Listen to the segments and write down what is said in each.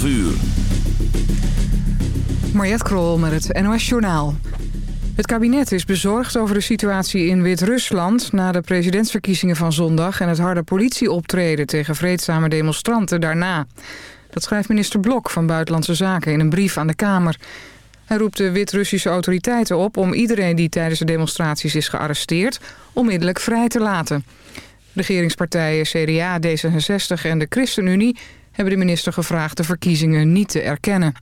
12 uur. Krol met het NOS Journaal. Het kabinet is bezorgd over de situatie in Wit-Rusland... na de presidentsverkiezingen van zondag... en het harde politieoptreden tegen vreedzame demonstranten daarna. Dat schrijft minister Blok van Buitenlandse Zaken in een brief aan de Kamer. Hij roept de Wit-Russische autoriteiten op om iedereen die tijdens de demonstraties is gearresteerd... onmiddellijk vrij te laten. Regeringspartijen CDA, D66 en de ChristenUnie hebben de minister gevraagd de verkiezingen niet te erkennen.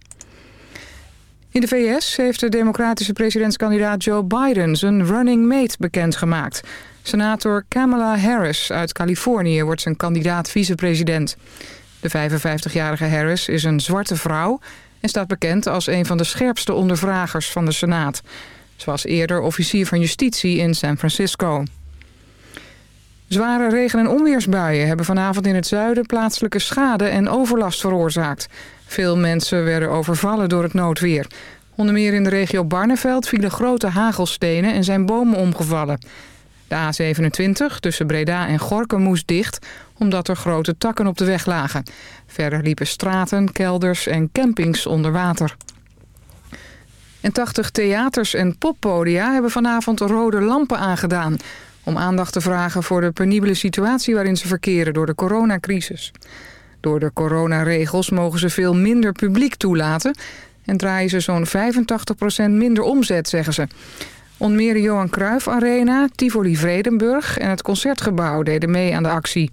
In de VS heeft de democratische presidentskandidaat Joe Biden zijn running mate bekendgemaakt. Senator Kamala Harris uit Californië wordt zijn kandidaat vicepresident. De 55-jarige Harris is een zwarte vrouw en staat bekend als een van de scherpste ondervragers van de Senaat. Ze was eerder officier van justitie in San Francisco. Zware regen- en onweersbuien hebben vanavond in het zuiden plaatselijke schade en overlast veroorzaakt. Veel mensen werden overvallen door het noodweer. Onder meer in de regio Barneveld vielen grote hagelstenen en zijn bomen omgevallen. De A27 tussen Breda en Gorkum moest dicht omdat er grote takken op de weg lagen. Verder liepen straten, kelders en campings onder water. En 80 theaters en poppodia hebben vanavond rode lampen aangedaan... om aandacht te vragen voor de penibele situatie waarin ze verkeren door de coronacrisis. Door de coronaregels mogen ze veel minder publiek toelaten... en draaien ze zo'n 85% minder omzet, zeggen ze. De Johan Cruijff Arena, Tivoli Vredenburg en het Concertgebouw deden mee aan de actie.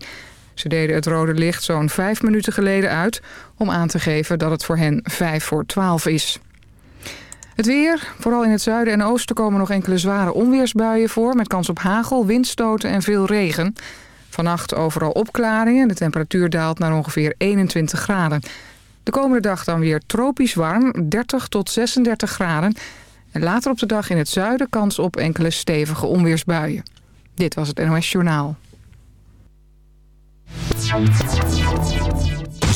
Ze deden het rode licht zo'n vijf minuten geleden uit... om aan te geven dat het voor hen vijf voor twaalf is. Het weer. Vooral in het zuiden en oosten komen nog enkele zware onweersbuien voor... met kans op hagel, windstoten en veel regen. Vannacht overal opklaringen. De temperatuur daalt naar ongeveer 21 graden. De komende dag dan weer tropisch warm, 30 tot 36 graden. En later op de dag in het zuiden kans op enkele stevige onweersbuien. Dit was het NOS Journaal.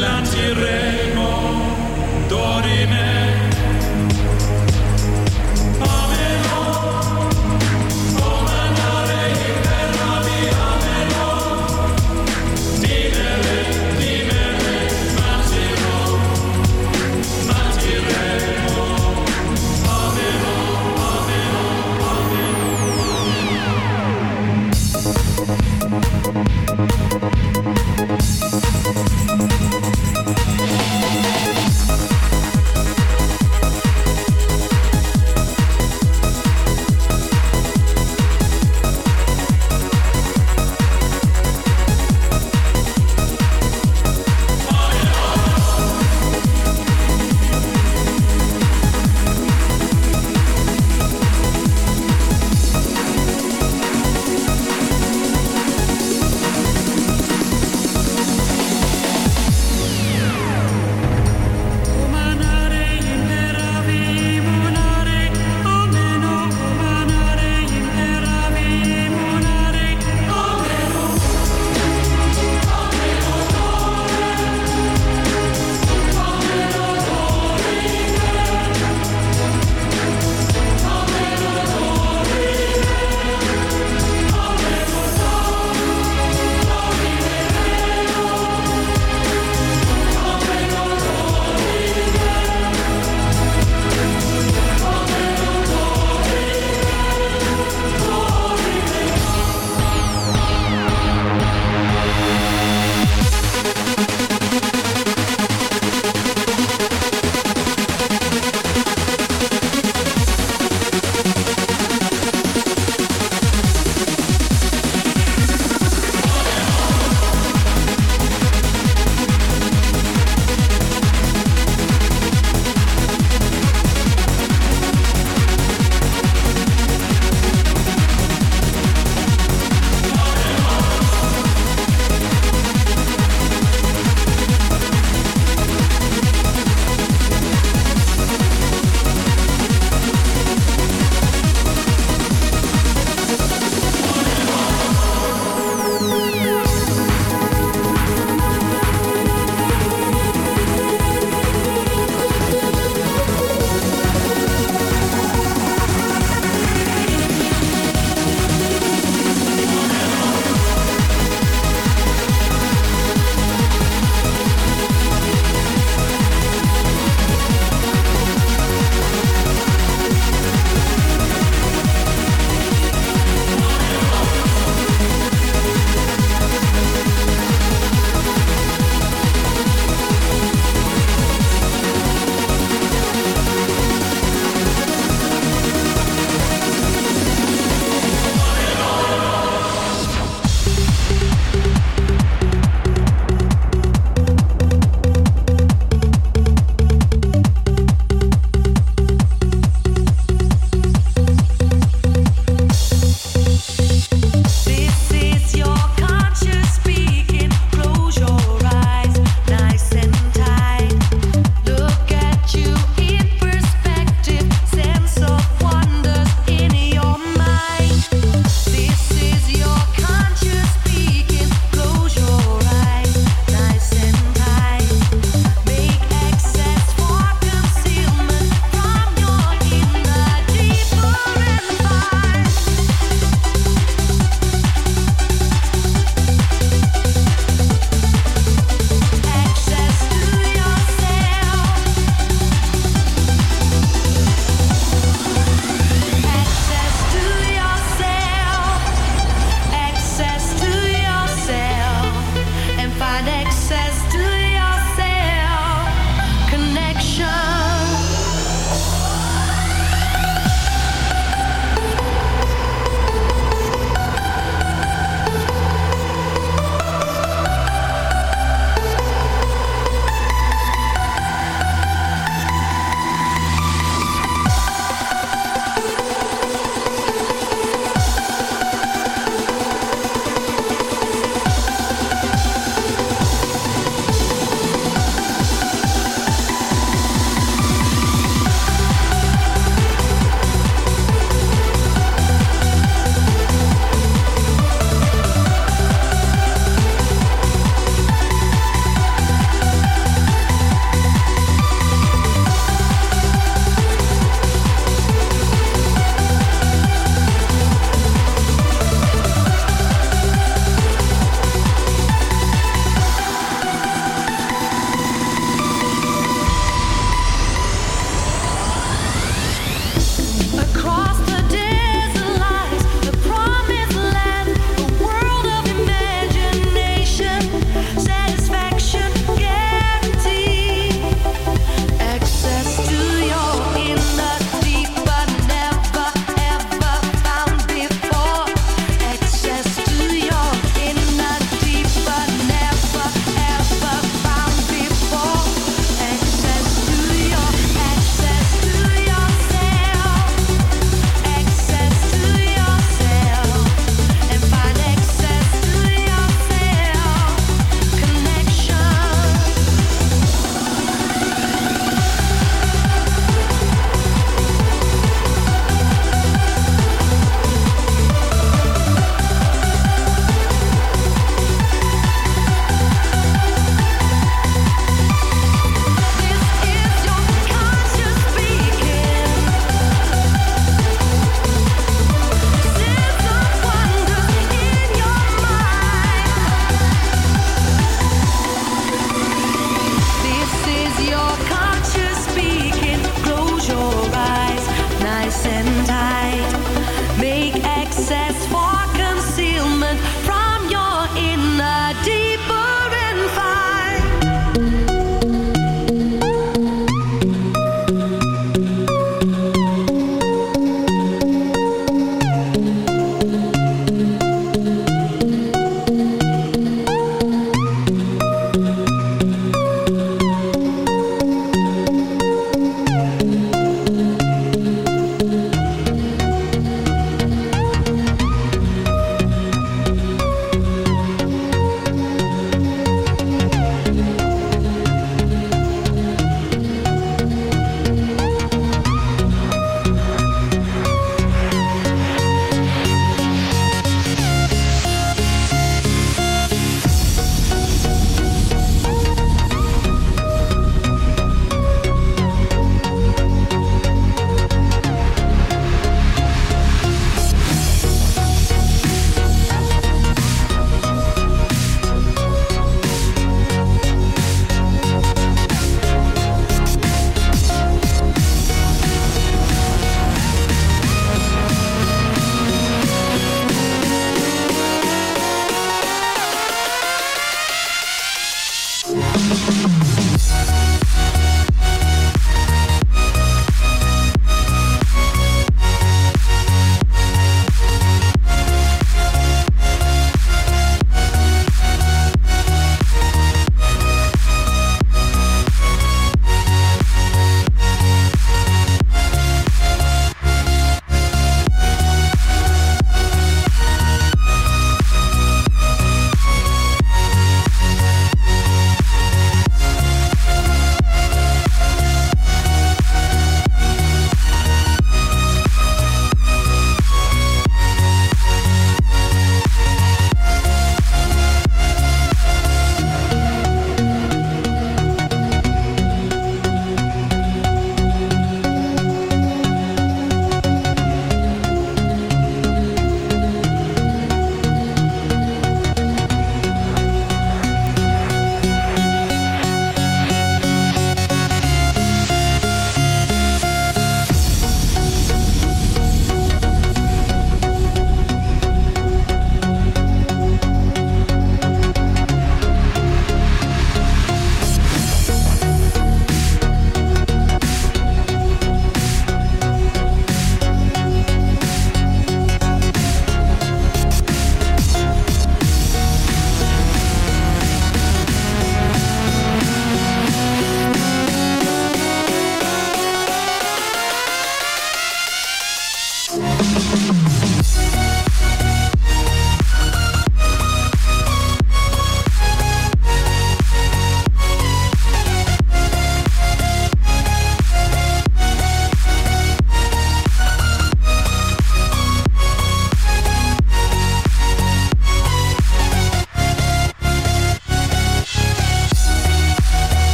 lanceremo d'ore me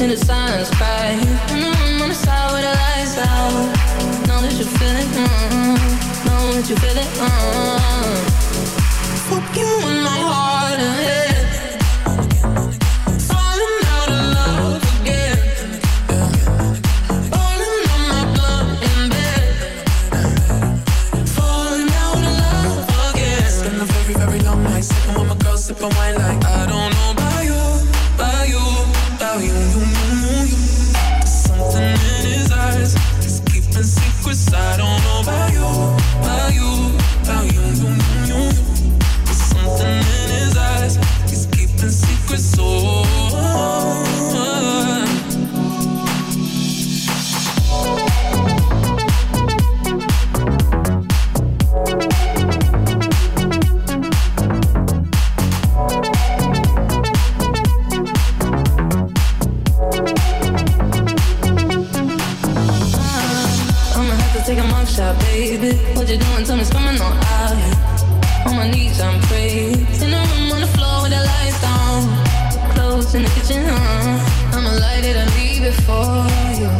in the silence, cry In the room on the side where the lights out. Know that you feel it, mm -hmm. know that you feel it, mm connection. I'ma light it and leave it for you.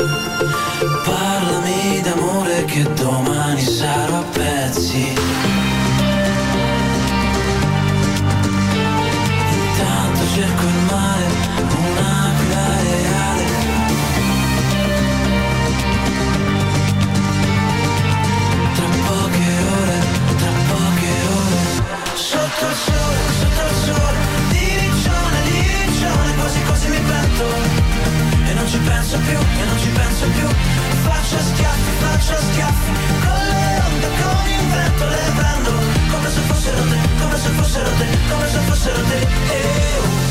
penso più, e non ci penso più Faccio schiaffi, faccio schiaffi Con le onde, con il vento le prendo Come se fossero te, come se fossero te Come se fossero te eh, oh.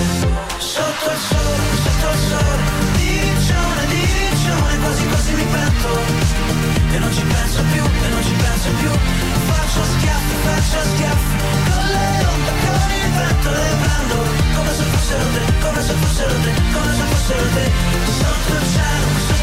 Sotto il sole, sotto il sole Di riccione, di riccione Quasi quasi mi pento E non ci penso più, e non ci penso più Faccio schiaffi, faccio schiaffi Con le onde, con il vento le prendo Come se fossero te, come se fossero te Come se fossero te Sotto il cielo, sotto il cielo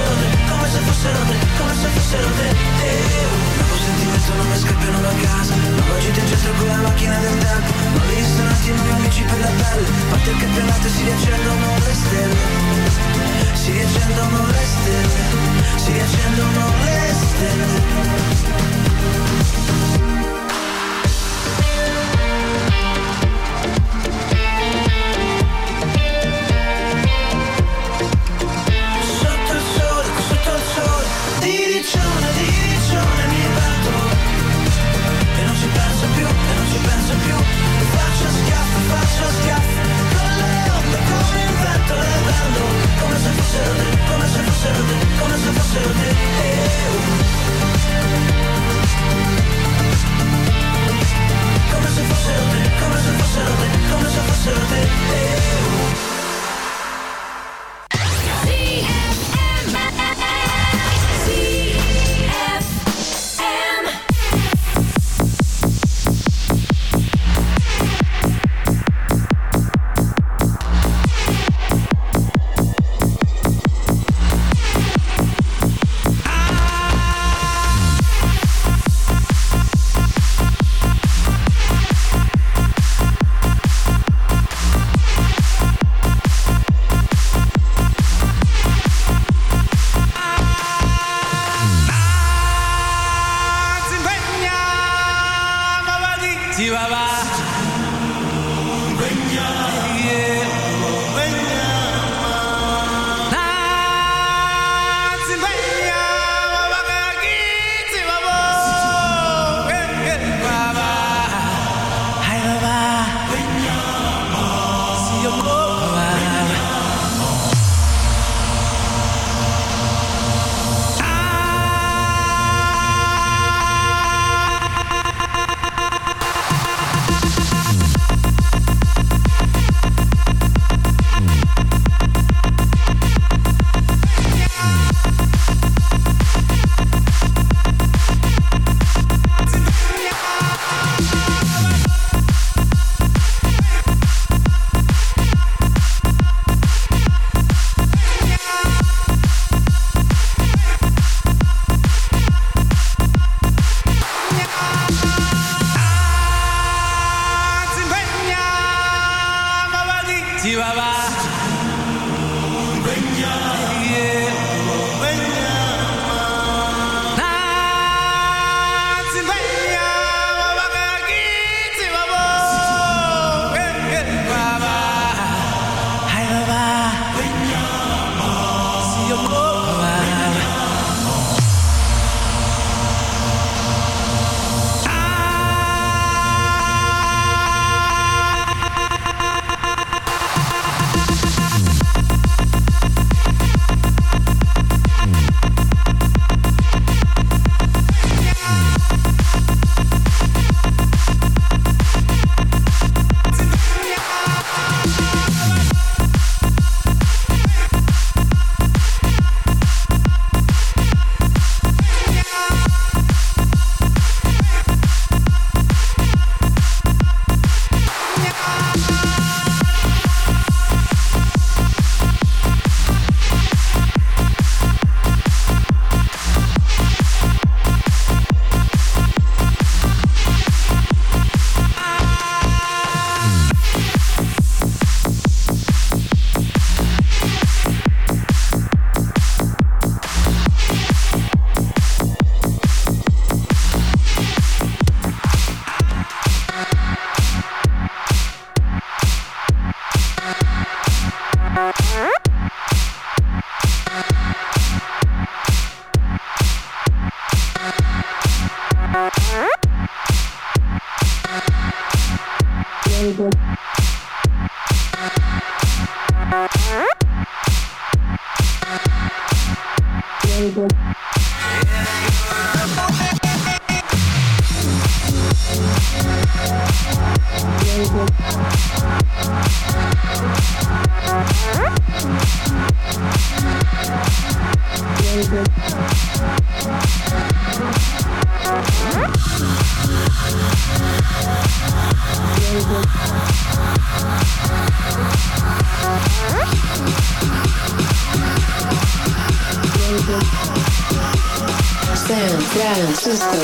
come se fossero te Come se fossero te oh. Nuovo sentimento non mi scappiano da casa Nuova gita in centro con la macchina del tempo Nuovi ristoranti, nuovi amici per la pelle Parte il campionato si riaccendono le stelle Si riaccendono le stelle Si riaccendono le stelle fossero Come se fossero te eh, oh. Come se fossero come se Come se eh, oh.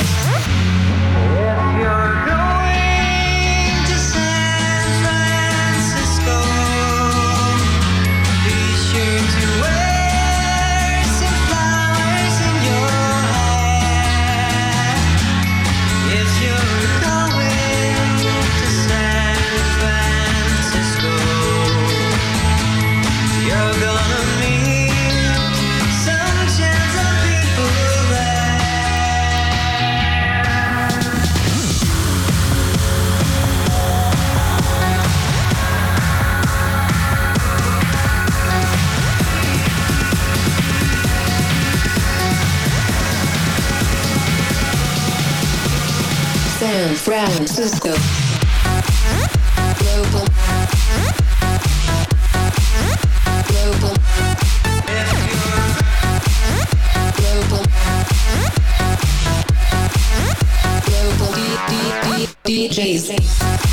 If you're San Francisco. Global. Global. Global. Global. D- D- D-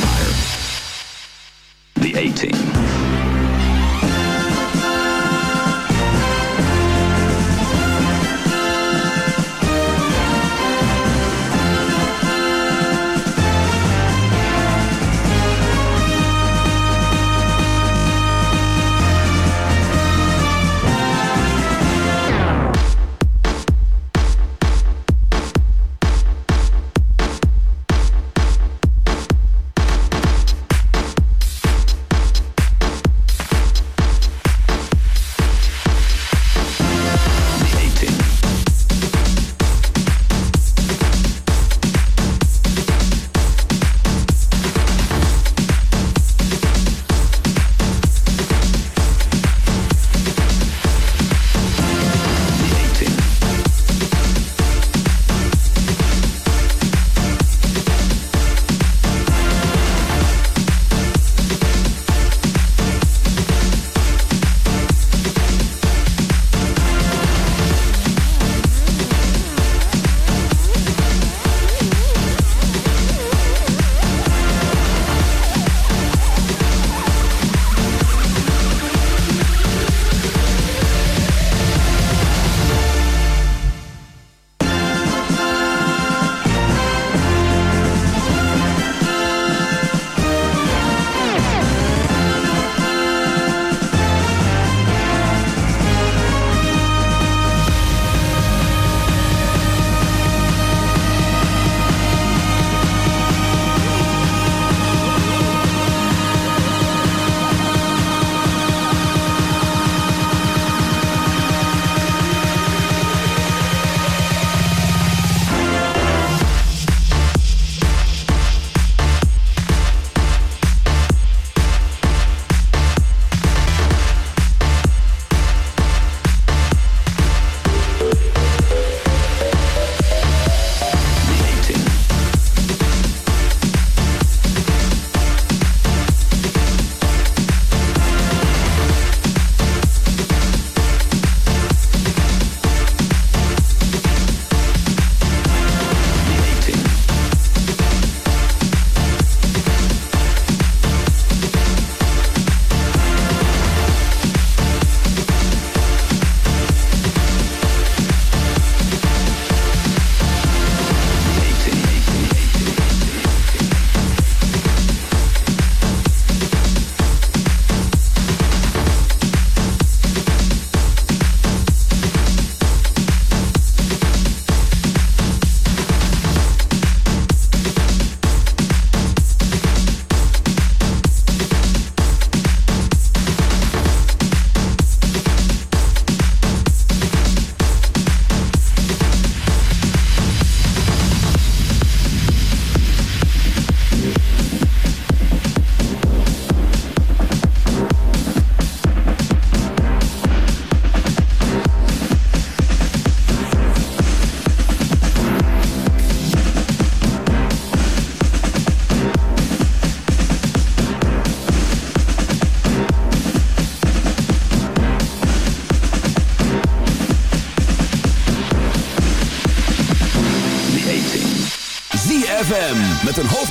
Higher. The A Team.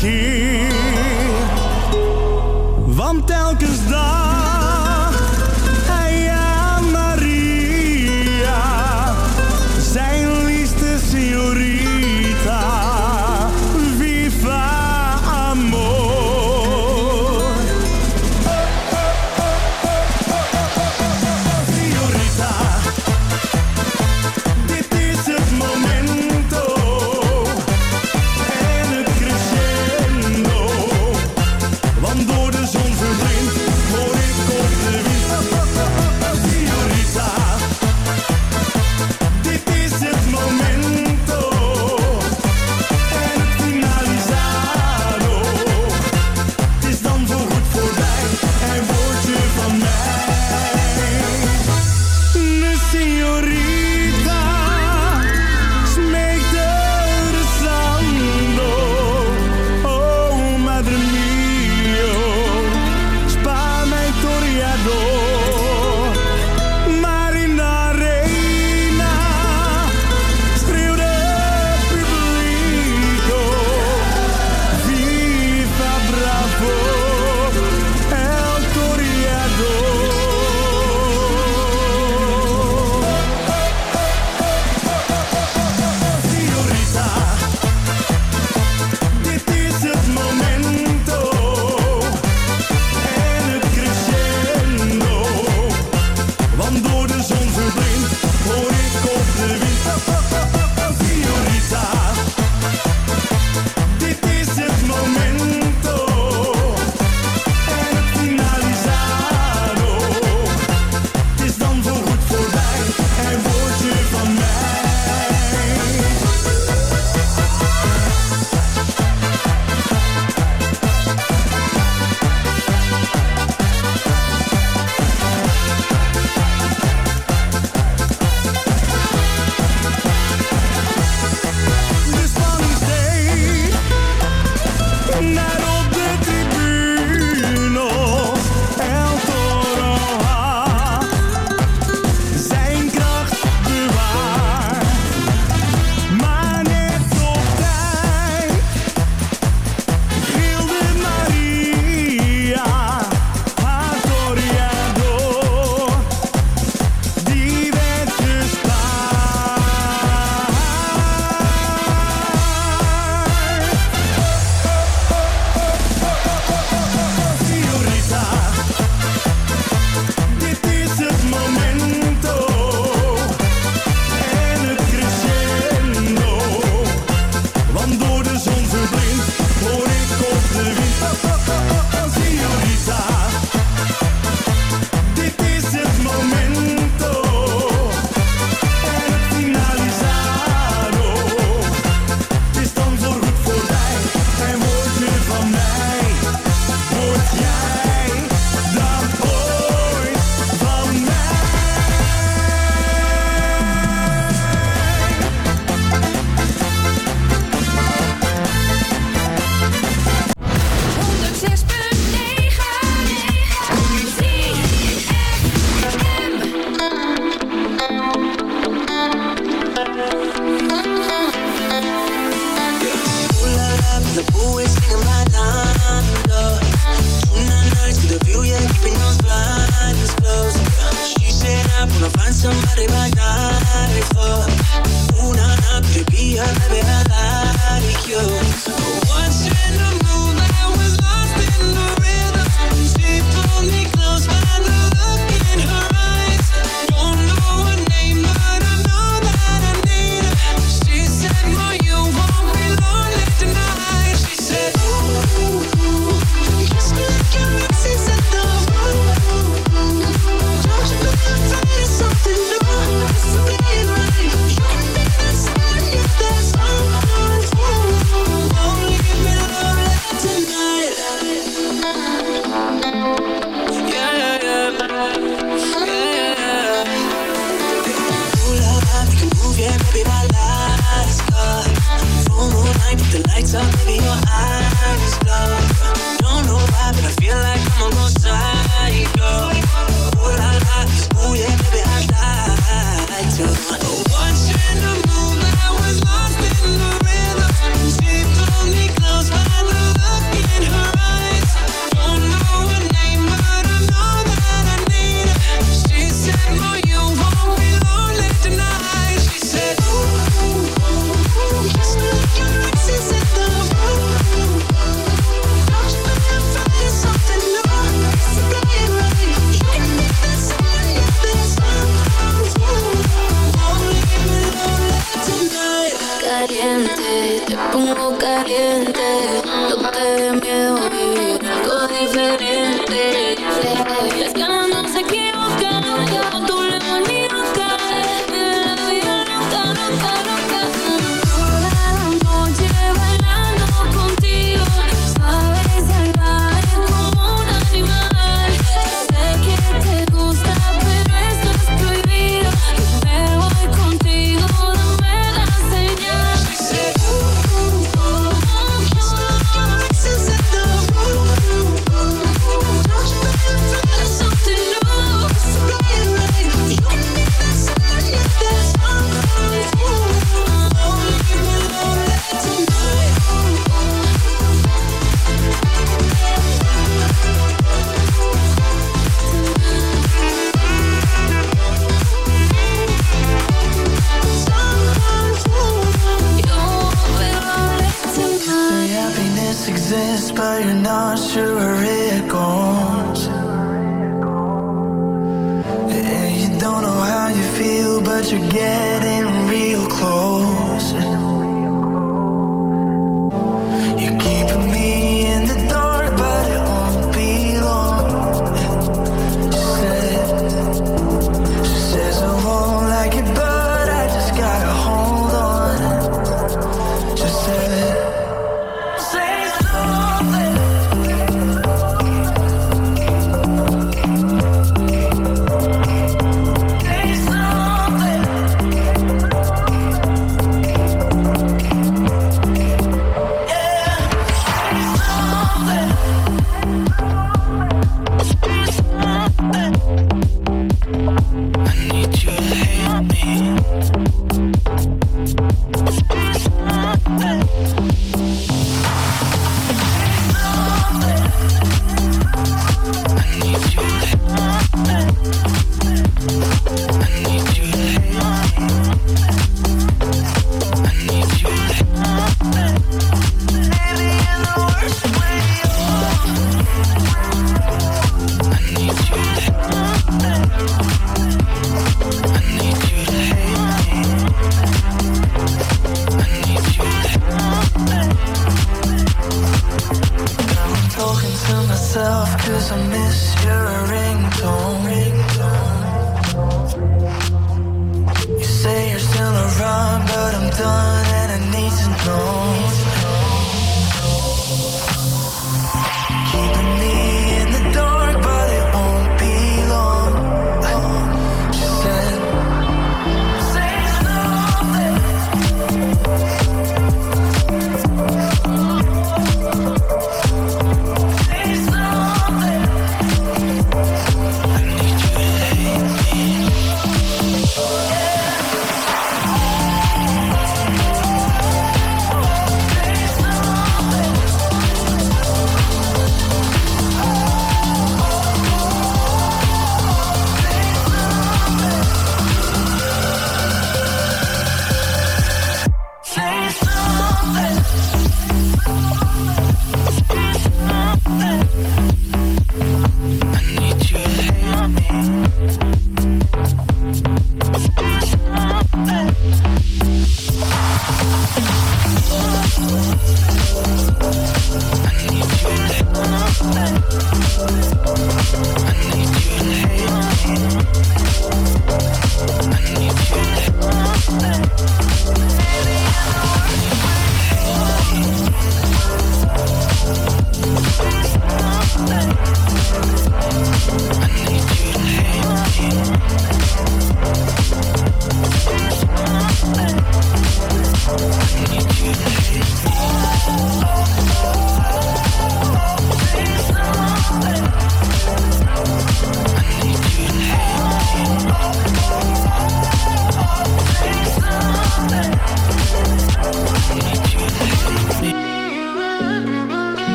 Keer. Want telkens dacht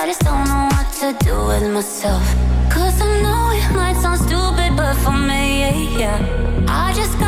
I just don't know what to do with myself. Cause I know it might sound stupid, but for me, yeah, yeah. I just got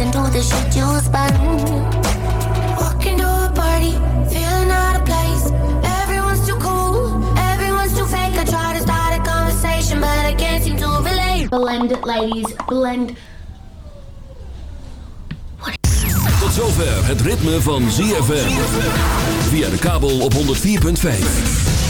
listen to the shit you spun. Walking to a party, feeling out of place. Everyone's too cool, everyone's too fake. I try to start a conversation, but I can't seem to relate. Blend it, ladies. Blend. Tot zover het ritme van ZFM. Via de kabel op 104.5.